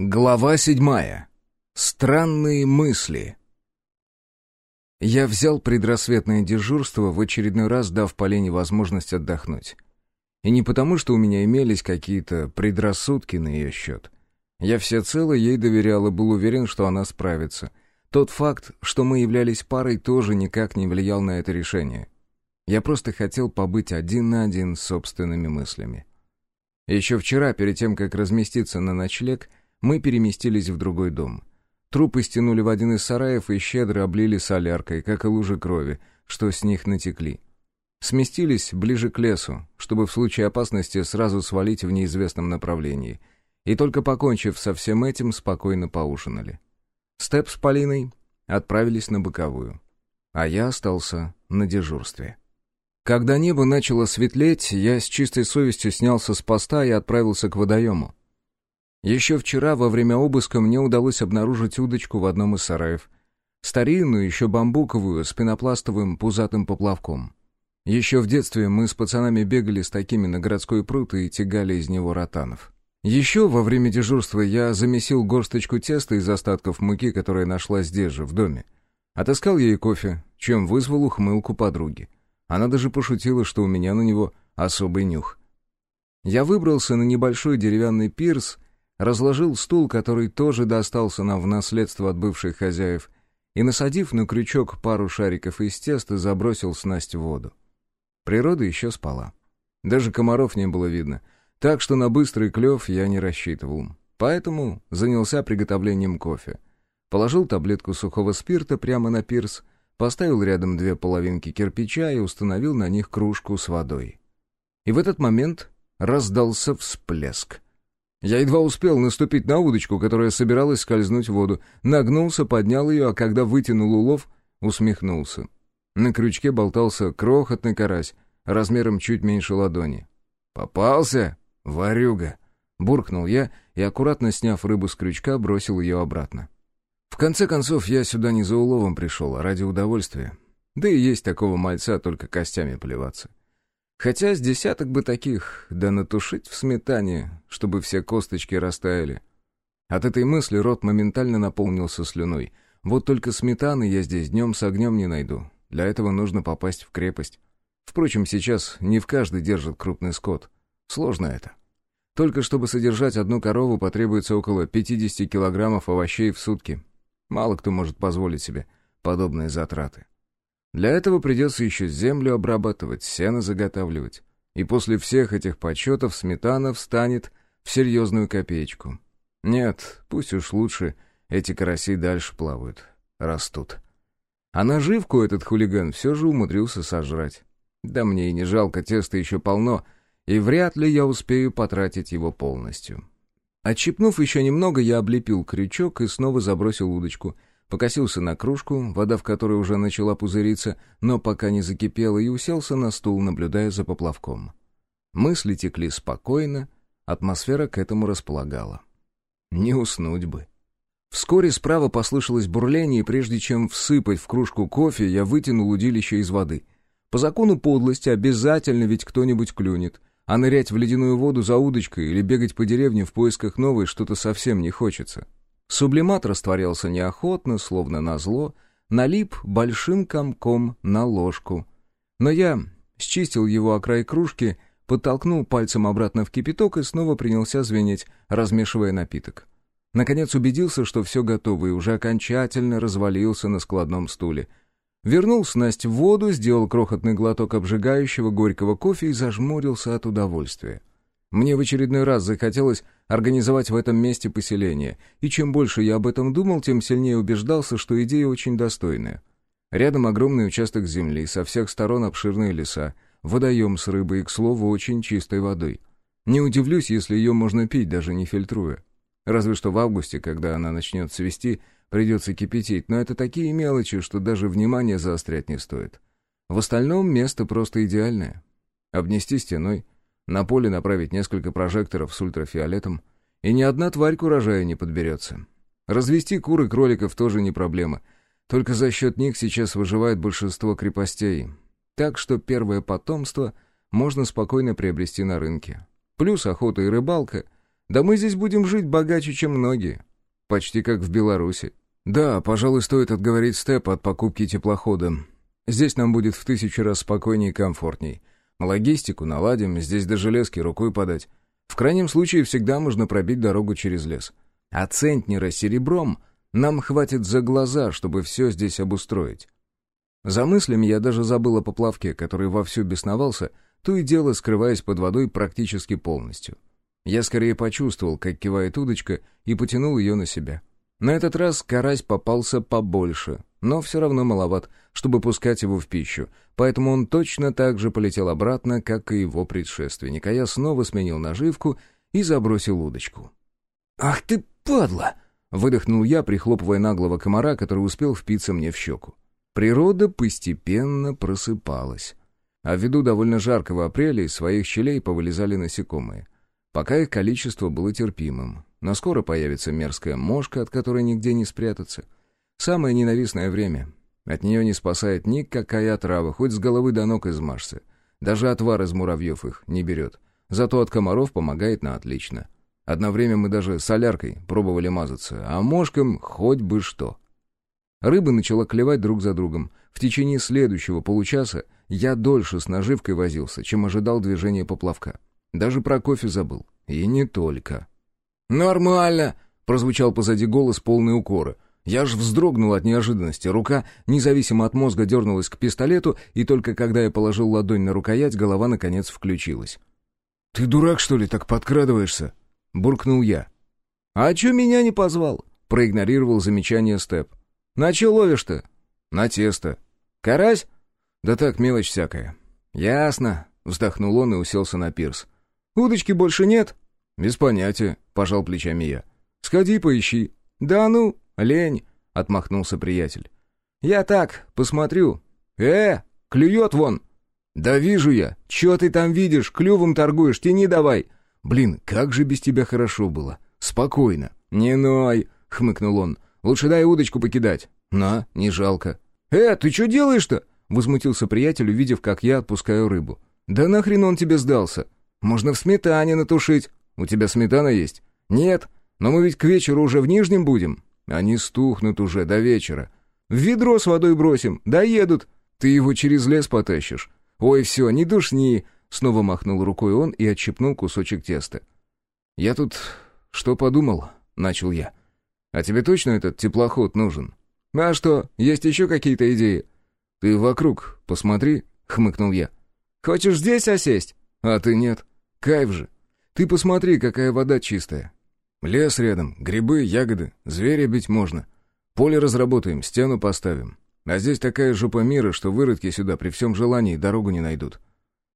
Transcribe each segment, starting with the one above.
Глава седьмая. Странные мысли. Я взял предрассветное дежурство, в очередной раз дав Полине возможность отдохнуть. И не потому, что у меня имелись какие-то предрассудки на ее счет. Я всецело ей доверял и был уверен, что она справится. Тот факт, что мы являлись парой, тоже никак не влиял на это решение. Я просто хотел побыть один на один с собственными мыслями. Еще вчера, перед тем, как разместиться на ночлег, мы переместились в другой дом. Трупы стянули в один из сараев и щедро облили соляркой, как и лужи крови, что с них натекли. Сместились ближе к лесу, чтобы в случае опасности сразу свалить в неизвестном направлении. И только покончив со всем этим, спокойно поужинали. Степ с Полиной отправились на боковую. А я остался на дежурстве. Когда небо начало светлеть, я с чистой совестью снялся с поста и отправился к водоему. Еще вчера во время обыска мне удалось обнаружить удочку в одном из сараев. Старинную, еще бамбуковую, с пенопластовым пузатым поплавком. Еще в детстве мы с пацанами бегали с такими на городской пруд и тягали из него ротанов. Еще во время дежурства я замесил горсточку теста из остатков муки, которая нашла здесь же, в доме. Отыскал ей кофе, чем вызвал ухмылку подруги. Она даже пошутила, что у меня на него особый нюх. Я выбрался на небольшой деревянный пирс разложил стул, который тоже достался нам в наследство от бывших хозяев, и, насадив на крючок пару шариков из теста, забросил снасть в воду. Природа еще спала. Даже комаров не было видно, так что на быстрый клев я не рассчитывал. Поэтому занялся приготовлением кофе. Положил таблетку сухого спирта прямо на пирс, поставил рядом две половинки кирпича и установил на них кружку с водой. И в этот момент раздался всплеск — я едва успел наступить на удочку, которая собиралась скользнуть в воду. Нагнулся, поднял ее, а когда вытянул улов, усмехнулся. На крючке болтался крохотный карась, размером чуть меньше ладони. «Попался, варюга!» — буркнул я и, аккуратно сняв рыбу с крючка, бросил ее обратно. В конце концов, я сюда не за уловом пришел, а ради удовольствия. Да и есть такого мальца только костями плеваться. Хотя с десяток бы таких, да натушить в сметане, чтобы все косточки растаяли. От этой мысли рот моментально наполнился слюной. Вот только сметаны я здесь днем с огнем не найду. Для этого нужно попасть в крепость. Впрочем, сейчас не в каждый держит крупный скот. Сложно это. Только чтобы содержать одну корову, потребуется около 50 килограммов овощей в сутки. Мало кто может позволить себе подобные затраты. Для этого придется еще землю обрабатывать, сено заготавливать. И после всех этих подсчетов сметана встанет в серьезную копеечку. Нет, пусть уж лучше эти караси дальше плавают, растут. А наживку этот хулиган все же умудрился сожрать. Да мне и не жалко, теста еще полно, и вряд ли я успею потратить его полностью. Отщипнув еще немного, я облепил крючок и снова забросил удочку — покосился на кружку, вода в которой уже начала пузыриться, но пока не закипела, и уселся на стул, наблюдая за поплавком. Мысли текли спокойно, атмосфера к этому располагала. Не уснуть бы. Вскоре справа послышалось бурление, и прежде чем всыпать в кружку кофе, я вытянул удилище из воды. По закону подлости обязательно ведь кто-нибудь клюнет, а нырять в ледяную воду за удочкой или бегать по деревне в поисках новой что-то совсем не хочется. Сублимат растворялся неохотно, словно назло, налип большим комком на ложку. Но я счистил его о край кружки, подтолкнул пальцем обратно в кипяток и снова принялся звенеть, размешивая напиток. Наконец убедился, что все готово, и уже окончательно развалился на складном стуле. Вернул снасть в воду, сделал крохотный глоток обжигающего горького кофе и зажмурился от удовольствия. Мне в очередной раз захотелось организовать в этом месте поселение, и чем больше я об этом думал, тем сильнее убеждался, что идея очень достойная. Рядом огромный участок земли, со всех сторон обширные леса, водоем с рыбой и, к слову, очень чистой водой. Не удивлюсь, если ее можно пить, даже не фильтруя. Разве что в августе, когда она начнет цвести, придется кипятить, но это такие мелочи, что даже внимание заострять не стоит. В остальном место просто идеальное. Обнести стеной — на поле направить несколько прожекторов с ультрафиолетом, и ни одна тварь к урожаю не подберется. Развести кур и кроликов тоже не проблема. Только за счет них сейчас выживает большинство крепостей. Так что первое потомство можно спокойно приобрести на рынке. Плюс охота и рыбалка. Да мы здесь будем жить богаче, чем многие. Почти как в Беларуси. Да, пожалуй, стоит отговорить Степа от покупки теплохода. Здесь нам будет в тысячу раз спокойнее и комфортней. Логистику наладим, здесь до железки рукой подать. В крайнем случае всегда можно пробить дорогу через лес. А центнера серебром нам хватит за глаза, чтобы все здесь обустроить. За мыслями я даже забыл о поплавке, который вовсю бесновался, то и дело скрываясь под водой практически полностью. Я скорее почувствовал, как кивает удочка, и потянул ее на себя. На этот раз карась попался побольше, но все равно маловат, чтобы пускать его в пищу, поэтому он точно так же полетел обратно, как и его предшественник, а я снова сменил наживку и забросил удочку. «Ах ты, падла!» — выдохнул я, прихлопывая наглого комара, который успел впиться мне в щеку. Природа постепенно просыпалась. А ввиду довольно жаркого апреля из своих щелей повылезали насекомые. Пока их количество было терпимым, но скоро появится мерзкая мошка, от которой нигде не спрятаться. Самое ненавистное время. От нее не спасает никакая отрава, хоть с головы до ног измажься. Даже отвар из муравьев их не берет. Зато от комаров помогает на отлично. Одно время мы даже соляркой пробовали мазаться, а мошкам хоть бы что. Рыба начала клевать друг за другом. В течение следующего получаса я дольше с наживкой возился, чем ожидал движения поплавка. Даже про кофе забыл. И не только. «Нормально!» — прозвучал позади голос полный укора. Я ж вздрогнул от неожиданности. Рука, независимо от мозга, дернулась к пистолету, и только когда я положил ладонь на рукоять, голова наконец включилась. «Ты дурак, что ли, так подкрадываешься?» — буркнул я. «А чё меня не позвал?» — проигнорировал замечание Степ. «На чё ловишь-то?» «На тесто». «Карась?» «Да так, мелочь всякая». «Ясно», — вздохнул он и уселся на пирс. «Удочки больше нет?» «Без понятия», — пожал плечами я. «Сходи, поищи». «Да ну, лень», — отмахнулся приятель. «Я так, посмотрю». «Э, клюет вон!» «Да вижу я. Чё ты там видишь? Клювом торгуешь, тяни давай!» «Блин, как же без тебя хорошо было. Спокойно». «Не ной», — хмыкнул он. «Лучше дай удочку покидать». «На, не жалко». «Э, ты что делаешь-то?» — возмутился приятель, увидев, как я отпускаю рыбу. «Да нахрен он тебе сдался? Можно в сметане натушить. У тебя сметана есть?» «Нет, но мы ведь к вечеру уже в Нижнем будем». «Они стухнут уже до вечера». «В ведро с водой бросим, доедут». «Ты его через лес потащишь». «Ой, все, не душни», — снова махнул рукой он и отщипнул кусочек теста. «Я тут что подумал?» — начал я. «А тебе точно этот теплоход нужен?» «А что, есть еще какие-то идеи?» «Ты вокруг посмотри», — хмыкнул я. «Хочешь здесь осесть?» «А ты нет. Кайф же. Ты посмотри, какая вода чистая. Лес рядом, грибы, ягоды, зверя бить можно. Поле разработаем, стену поставим. А здесь такая жопа мира, что выродки сюда при всем желании дорогу не найдут».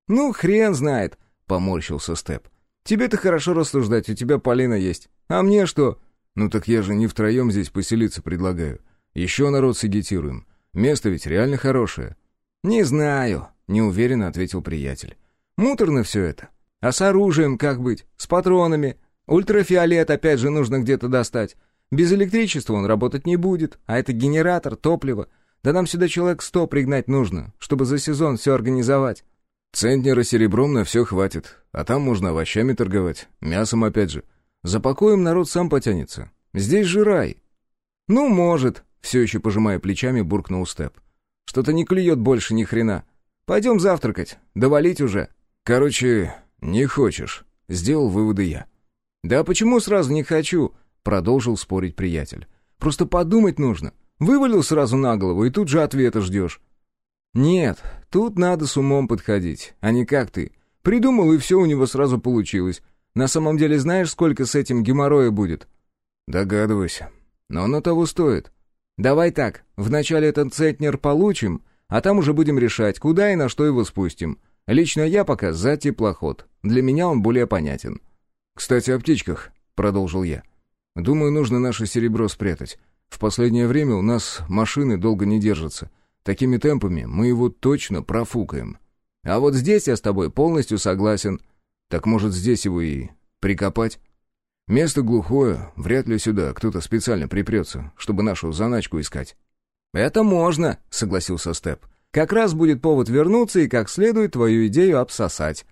«Ну, хрен знает», — поморщился Степ. «Тебе-то хорошо рассуждать, у тебя Полина есть. А мне что?» «Ну так я же не втроем здесь поселиться предлагаю. Еще народ сагитируем. Место ведь реально хорошее». «Не знаю», — неуверенно ответил приятель. «Муторно все это. А с оружием как быть? С патронами? Ультрафиолет опять же нужно где-то достать. Без электричества он работать не будет, а это генератор, топливо. Да нам сюда человек сто пригнать нужно, чтобы за сезон все организовать». «Центнера серебром на все хватит, а там можно овощами торговать, мясом опять же. Запакуем, народ сам потянется. Здесь же рай». «Ну, может», — все еще пожимая плечами, буркнул Степ. «Что-то не клюет больше ни хрена. Пойдем завтракать, довалить уже». «Короче, не хочешь», — сделал выводы я. «Да почему сразу не хочу?» — продолжил спорить приятель. «Просто подумать нужно. Вывалил сразу на голову, и тут же ответа ждешь». «Нет, тут надо с умом подходить, а не как ты. Придумал, и все у него сразу получилось. На самом деле знаешь, сколько с этим геморроя будет?» «Догадывайся. Но оно того стоит». «Давай так, вначале этот центнер получим, а там уже будем решать, куда и на что его спустим. Лично я пока за теплоход. Для меня он более понятен». «Кстати, о птичках», — продолжил я. «Думаю, нужно наше серебро спрятать. В последнее время у нас машины долго не держатся. Такими темпами мы его точно профукаем». «А вот здесь я с тобой полностью согласен». «Так может, здесь его и прикопать?» «Место глухое, вряд ли сюда кто-то специально припрется, чтобы нашу заначку искать». «Это можно», — согласился Степ. «Как раз будет повод вернуться и как следует твою идею обсосать».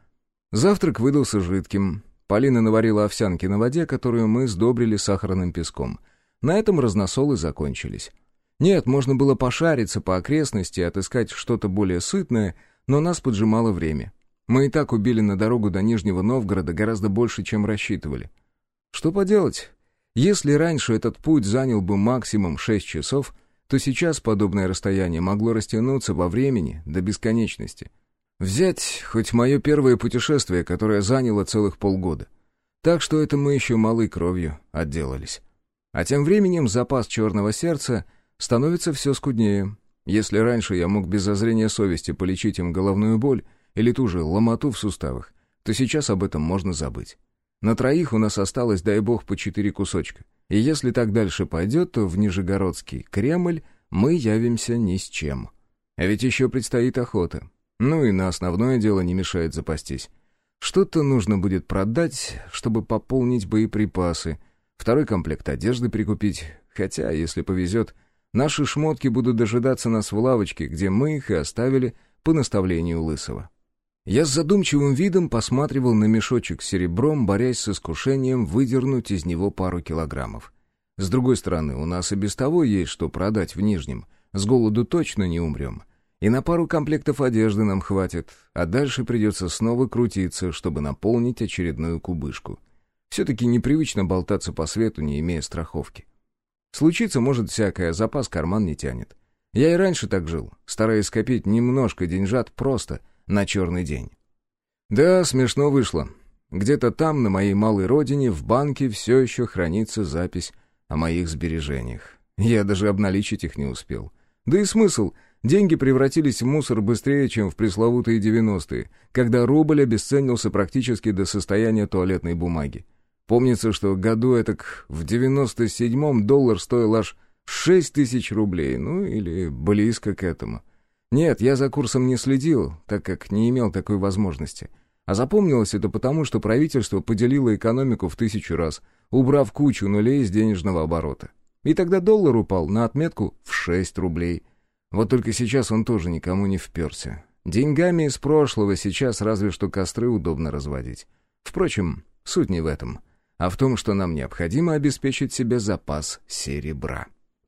Завтрак выдался жидким. Полина наварила овсянки на воде, которую мы сдобрили сахарным песком. На этом разносолы закончились. Нет, можно было пошариться по окрестности и отыскать что-то более сытное, но нас поджимало время. Мы и так убили на дорогу до Нижнего Новгорода гораздо больше, чем рассчитывали. Что поделать? Если раньше этот путь занял бы максимум 6 часов, то сейчас подобное расстояние могло растянуться во времени до бесконечности. Взять хоть мое первое путешествие, которое заняло целых полгода. Так что это мы еще малой кровью отделались. А тем временем запас черного сердца становится все скуднее. Если раньше я мог без зазрения совести полечить им головную боль или ту же ломоту в суставах, то сейчас об этом можно забыть. На троих у нас осталось, дай бог, по четыре кусочка. И если так дальше пойдет, то в Нижегородский Кремль мы явимся ни с чем. А ведь еще предстоит охота. Ну и на основное дело не мешает запастись. Что-то нужно будет продать, чтобы пополнить боеприпасы, второй комплект одежды прикупить, хотя, если повезет, наши шмотки будут дожидаться нас в лавочке, где мы их и оставили по наставлению Лысого. Я с задумчивым видом посматривал на мешочек с серебром, борясь с искушением выдернуть из него пару килограммов. С другой стороны, у нас и без того есть что продать в Нижнем. С голоду точно не умрем. И на пару комплектов одежды нам хватит, а дальше придется снова крутиться, чтобы наполнить очередную кубышку. Все-таки непривычно болтаться по свету, не имея страховки. Случиться может всякое, запас карман не тянет. Я и раньше так жил, стараясь скопить немножко деньжат просто — на черный день. Да, смешно вышло. Где-то там, на моей малой родине, в банке все еще хранится запись о моих сбережениях. Я даже обналичить их не успел. Да и смысл. Деньги превратились в мусор быстрее, чем в пресловутые 90-е, когда рубль обесценился практически до состояния туалетной бумаги. Помнится, что году этак в 97-м доллар стоил аж 6 тысяч рублей, ну или близко к этому. Нет, я за курсом не следил, так как не имел такой возможности. А запомнилось это потому, что правительство поделило экономику в тысячу раз, убрав кучу нулей из денежного оборота. И тогда доллар упал на отметку в 6 рублей. Вот только сейчас он тоже никому не вперся. Деньгами из прошлого сейчас разве что костры удобно разводить. Впрочем, суть не в этом, а в том, что нам необходимо обеспечить себе запас серебра.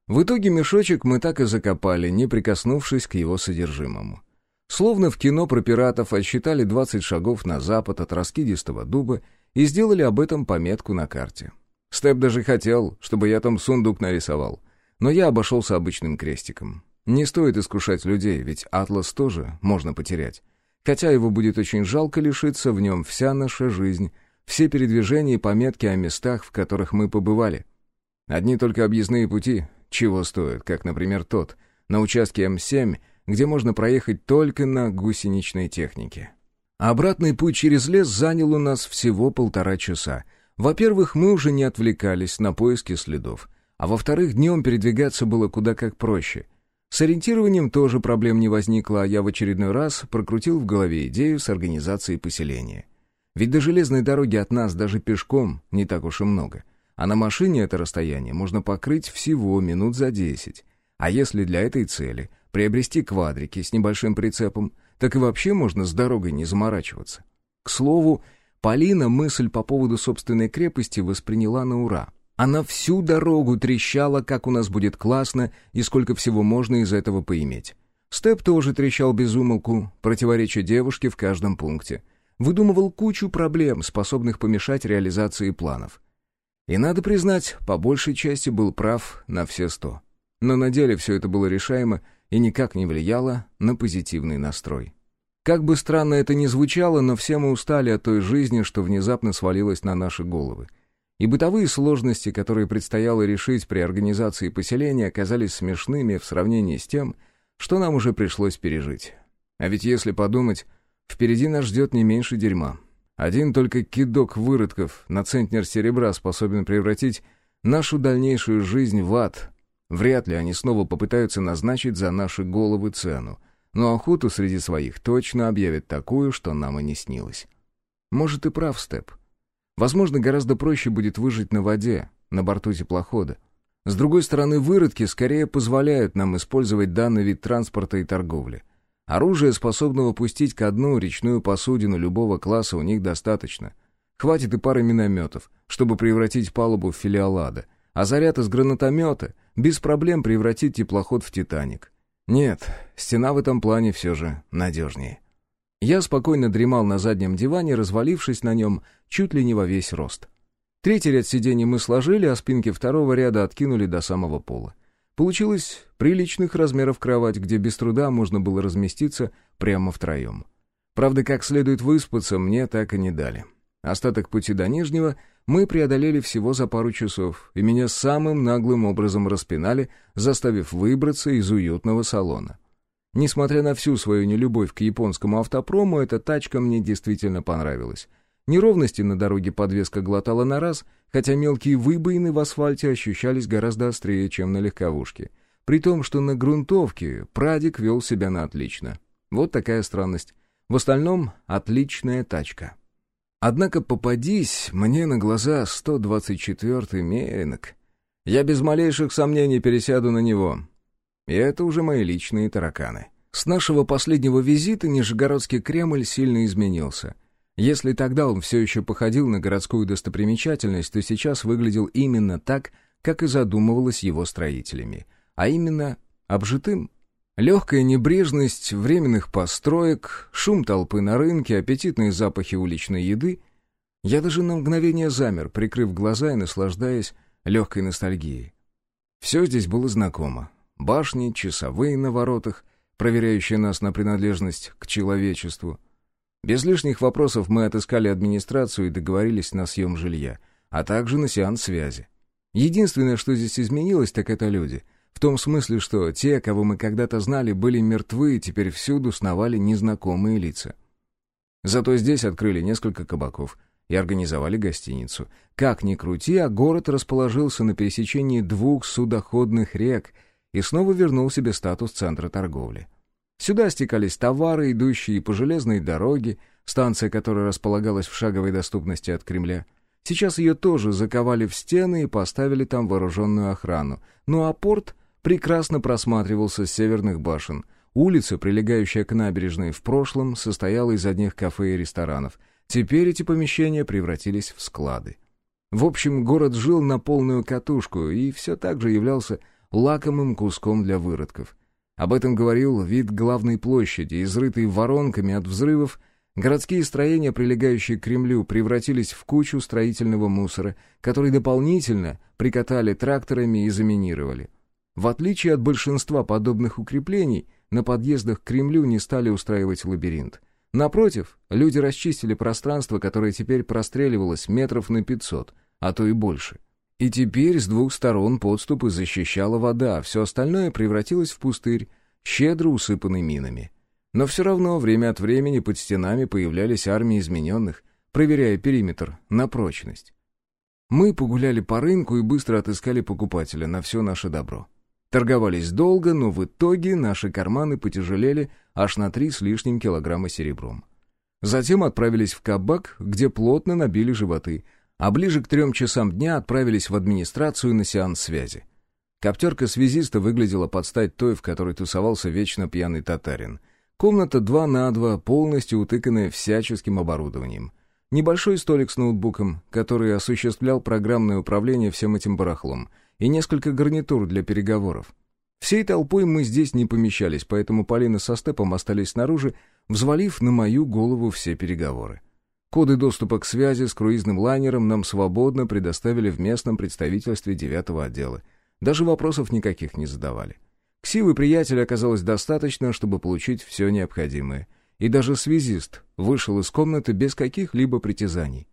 В итоге мешочек мы так и закопали, не прикоснувшись к его содержимому. Словно в кино про пиратов отсчитали 20 шагов на запад от раскидистого дуба и сделали об этом пометку на карте. Степ даже хотел, чтобы я там сундук нарисовал, но я обошелся обычным крестиком. Не стоит искушать людей, ведь атлас тоже можно потерять. Хотя его будет очень жалко лишиться, в нем вся наша жизнь, все передвижения и пометки о местах, в которых мы побывали. Одни только объездные пути чего стоит, как, например, тот, на участке М7, где можно проехать только на гусеничной технике. Обратный путь через лес занял у нас всего полтора часа. Во-первых, мы уже не отвлекались на поиски следов, а во-вторых, днем передвигаться было куда как проще. С ориентированием тоже проблем не возникло, а я в очередной раз прокрутил в голове идею с организацией поселения. Ведь до железной дороги от нас даже пешком не так уж и много — а на машине это расстояние можно покрыть всего минут за десять. А если для этой цели приобрести квадрики с небольшим прицепом, так и вообще можно с дорогой не заморачиваться. К слову, Полина мысль по поводу собственной крепости восприняла на ура. Она всю дорогу трещала, как у нас будет классно и сколько всего можно из этого поиметь. Степ тоже трещал без умолку, противоречия девушке в каждом пункте. Выдумывал кучу проблем, способных помешать реализации планов. И надо признать, по большей части был прав на все сто. Но на деле все это было решаемо и никак не влияло на позитивный настрой. Как бы странно это ни звучало, но все мы устали от той жизни, что внезапно свалилась на наши головы. И бытовые сложности, которые предстояло решить при организации поселения, оказались смешными в сравнении с тем, что нам уже пришлось пережить. А ведь если подумать, впереди нас ждет не меньше дерьма. Один только кидок выродков на центнер серебра способен превратить нашу дальнейшую жизнь в ад. Вряд ли они снова попытаются назначить за наши головы цену, но охоту среди своих точно объявят такую, что нам и не снилось. Может, и прав Степ. Возможно, гораздо проще будет выжить на воде, на борту теплохода. С другой стороны, выродки скорее позволяют нам использовать данный вид транспорта и торговли. Оружия, способного пустить ко дну речную посудину любого класса, у них достаточно. Хватит и пары минометов, чтобы превратить палубу в филиал ада. А заряд из гранатомета без проблем превратит теплоход в «Титаник». Нет, стена в этом плане все же надежнее. Я спокойно дремал на заднем диване, развалившись на нем чуть ли не во весь рост. Третий ряд сидений мы сложили, а спинки второго ряда откинули до самого пола. Получилось приличных размеров кровать, где без труда можно было разместиться прямо втроем. Правда, как следует выспаться, мне так и не дали. Остаток пути до Нижнего мы преодолели всего за пару часов, и меня самым наглым образом распинали, заставив выбраться из уютного салона. Несмотря на всю свою нелюбовь к японскому автопрому, эта тачка мне действительно понравилась. Неровности на дороге подвеска глотала на раз, хотя мелкие выбоины в асфальте ощущались гораздо острее, чем на легковушке. При том, что на грунтовке Прадик вел себя на отлично. Вот такая странность. В остальном отличная тачка. Однако попадись мне на глаза 124-й Меринок. Я без малейших сомнений пересяду на него. И это уже мои личные тараканы. С нашего последнего визита Нижегородский Кремль сильно изменился. Если тогда он все еще походил на городскую достопримечательность, то сейчас выглядел именно так, как и задумывалось его строителями, а именно обжитым. Легкая небрежность временных построек, шум толпы на рынке, аппетитные запахи уличной еды. Я даже на мгновение замер, прикрыв глаза и наслаждаясь легкой ностальгией. Все здесь было знакомо. Башни, часовые на воротах, проверяющие нас на принадлежность к человечеству — без лишних вопросов мы отыскали администрацию и договорились на съем жилья, а также на сеанс связи. Единственное, что здесь изменилось, так это люди. В том смысле, что те, кого мы когда-то знали, были мертвы, и теперь всюду сновали незнакомые лица. Зато здесь открыли несколько кабаков и организовали гостиницу. Как ни крути, а город расположился на пересечении двух судоходных рек и снова вернул себе статус центра торговли. Сюда стекались товары, идущие по железной дороге, станция которой располагалась в шаговой доступности от Кремля. Сейчас ее тоже заковали в стены и поставили там вооруженную охрану. Ну а порт прекрасно просматривался с северных башен. Улица, прилегающая к набережной, в прошлом состояла из одних кафе и ресторанов. Теперь эти помещения превратились в склады. В общем, город жил на полную катушку и все так же являлся лакомым куском для выродков — об этом говорил вид главной площади, изрытый воронками от взрывов, городские строения, прилегающие к Кремлю, превратились в кучу строительного мусора, который дополнительно прикатали тракторами и заминировали. В отличие от большинства подобных укреплений, на подъездах к Кремлю не стали устраивать лабиринт. Напротив, люди расчистили пространство, которое теперь простреливалось метров на 500, а то и больше — и теперь с двух сторон подступы защищала вода, а все остальное превратилось в пустырь, щедро усыпанный минами. Но все равно время от времени под стенами появлялись армии измененных, проверяя периметр на прочность. Мы погуляли по рынку и быстро отыскали покупателя на все наше добро. Торговались долго, но в итоге наши карманы потяжелели аж на три с лишним килограмма серебром. Затем отправились в кабак, где плотно набили животы, а ближе к трем часам дня отправились в администрацию на сеанс связи. Коптерка связиста выглядела под стать той, в которой тусовался вечно пьяный татарин. Комната 2 на 2, полностью утыканная всяческим оборудованием. Небольшой столик с ноутбуком, который осуществлял программное управление всем этим барахлом, и несколько гарнитур для переговоров. Всей толпой мы здесь не помещались, поэтому Полина со Степом остались снаружи, взвалив на мою голову все переговоры. Коды доступа к связи с круизным лайнером нам свободно предоставили в местном представительстве девятого отдела. Даже вопросов никаких не задавали. Ксивы приятеля оказалось достаточно, чтобы получить все необходимое. И даже связист вышел из комнаты без каких-либо притязаний.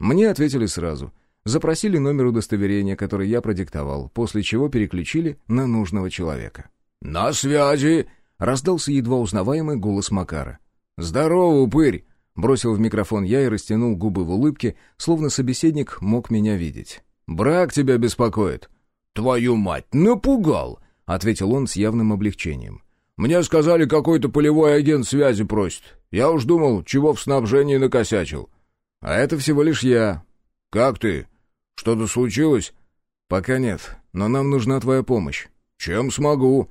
Мне ответили сразу. Запросили номер удостоверения, который я продиктовал, после чего переключили на нужного человека. «На связи!» — раздался едва узнаваемый голос Макара. «Здорово, упырь!» Бросил в микрофон я и растянул губы в улыбке, словно собеседник мог меня видеть. «Брак тебя беспокоит?» «Твою мать, напугал!» — ответил он с явным облегчением. «Мне сказали, какой-то полевой агент связи просит. Я уж думал, чего в снабжении накосячил. А это всего лишь я. Как ты? Что-то случилось?» «Пока нет, но нам нужна твоя помощь». «Чем смогу?»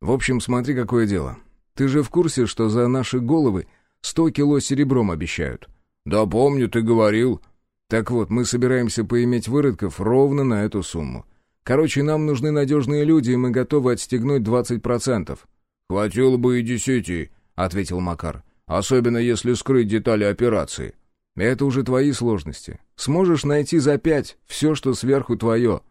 «В общем, смотри, какое дело. Ты же в курсе, что за наши головы Сто кило серебром обещают». «Да помню, ты говорил». Так вот, мы собираемся поиметь выродков ровно на эту сумму. Короче, нам нужны надежные люди, и мы готовы отстегнуть 20%. «Хватило бы и десяти», — ответил Макар. «Особенно если скрыть детали операции». «Это уже твои сложности. Сможешь найти за пять все, что сверху твое».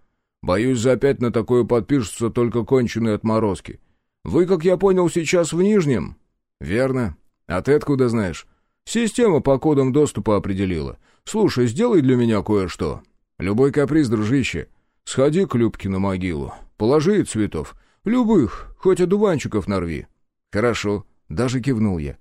«Боюсь, за пять на такое подпишутся только конченые отморозки. Вы, как я понял, сейчас в Нижнем?» «Верно. А ты откуда знаешь?» «Система по кодам доступа определила. Слушай, сделай для меня кое-что». «Любой каприз, дружище». «Сходи к Любке на могилу. Положи цветов. Любых, хоть одуванчиков нарви». «Хорошо», — даже кивнул я.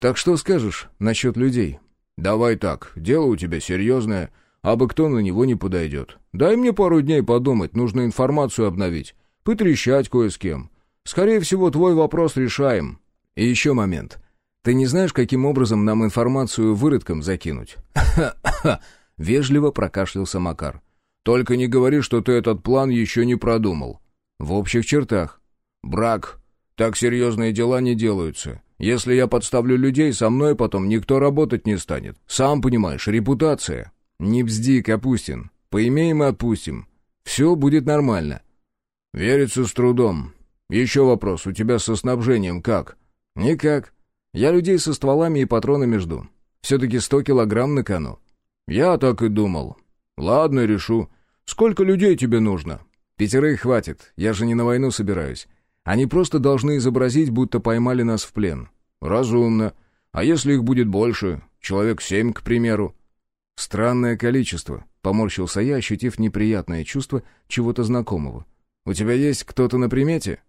«Так что скажешь насчет людей?» «Давай так, дело у тебя серьезное, а бы кто на него не подойдет. Дай мне пару дней подумать, нужно информацию обновить, потрещать кое с кем. Скорее всего, твой вопрос решаем». «И еще момент. Ты не знаешь, каким образом нам информацию выродком закинуть?» Вежливо прокашлялся Макар. «Только не говори, что ты этот план еще не продумал». «В общих чертах». «Брак. Так серьезные дела не делаются. Если я подставлю людей, со мной потом никто работать не станет. Сам понимаешь, репутация». «Не бзди, Капустин. Поимеем и отпустим. Все будет нормально». «Верится с трудом. Еще вопрос, у тебя со снабжением как?» «Никак. Я людей со стволами и патронами жду. Все-таки сто килограмм на кону». «Я так и думал. Ладно, решу. Сколько людей тебе нужно?» «Пятерых хватит. Я же не на войну собираюсь. Они просто должны изобразить, будто поймали нас в плен». «Разумно. А если их будет больше? Человек семь, к примеру?» «Странное количество», — поморщился я, ощутив неприятное чувство чего-то знакомого. «У тебя есть кто-то на примете?»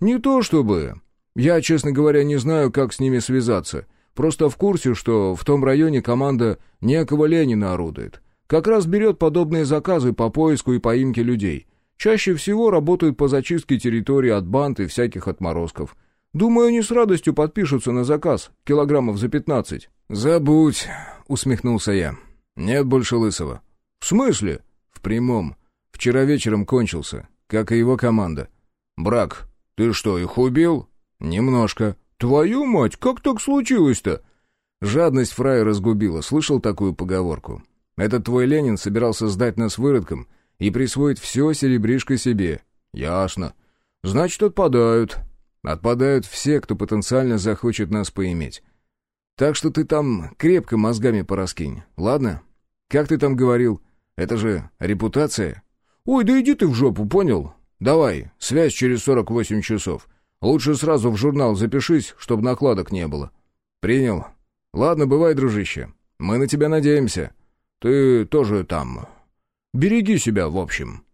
«Не то чтобы. Я, честно говоря, не знаю, как с ними связаться. Просто в курсе, что в том районе команда некого Ленина орудует. Как раз берет подобные заказы по поиску и поимке людей. Чаще всего работают по зачистке территории от банд и всяких отморозков. Думаю, они с радостью подпишутся на заказ, килограммов за пятнадцать». «Забудь», — усмехнулся я. «Нет больше Лысого». «В смысле?» «В прямом. Вчера вечером кончился, как и его команда». «Брак, ты что, их убил?» «Немножко». «Твою мать, как так случилось-то?» Жадность фрая разгубила, слышал такую поговорку. «Этот твой Ленин собирался сдать нас выродкам и присвоить все серебришко себе». «Ясно. Значит, отпадают». «Отпадают все, кто потенциально захочет нас поиметь. Так что ты там крепко мозгами пораскинь, ладно? Как ты там говорил, это же репутация?» «Ой, да иди ты в жопу, понял? Давай, связь через 48 часов. Лучше сразу в журнал запишись, чтобы накладок не было». «Принял. Ладно, бывай, дружище. Мы на тебя надеемся». «Ты тоже там. Береги себя, в общем».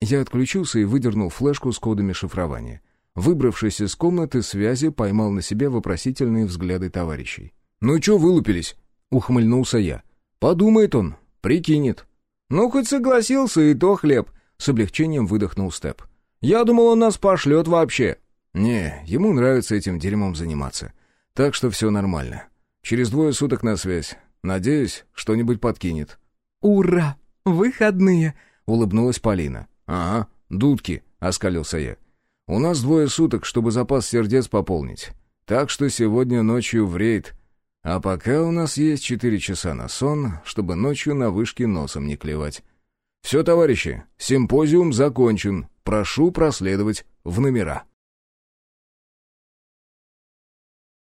Я отключился и выдернул флешку с кодами шифрования. Выбравшись из комнаты связи, поймал на себе вопросительные взгляды товарищей. «Ну чё вылупились?» — ухмыльнулся я. «Подумает он, прикинет». «Ну, хоть согласился, и то хлеб», — с облегчением выдохнул Степ. «Я думал, он нас пошлет вообще». «Не, ему нравится этим дерьмом заниматься. Так что все нормально. Через двое суток на связь. Надеюсь, что-нибудь подкинет». «Ура! Выходные!» — улыбнулась Полина. «Ага, дудки!» — оскалился я. «У нас двое суток, чтобы запас сердец пополнить. Так что сегодня ночью в рейд. А пока у нас есть четыре часа на сон, чтобы ночью на вышке носом не клевать. Все, товарищи, симпозиум закончен. Прошу проследовать в номера».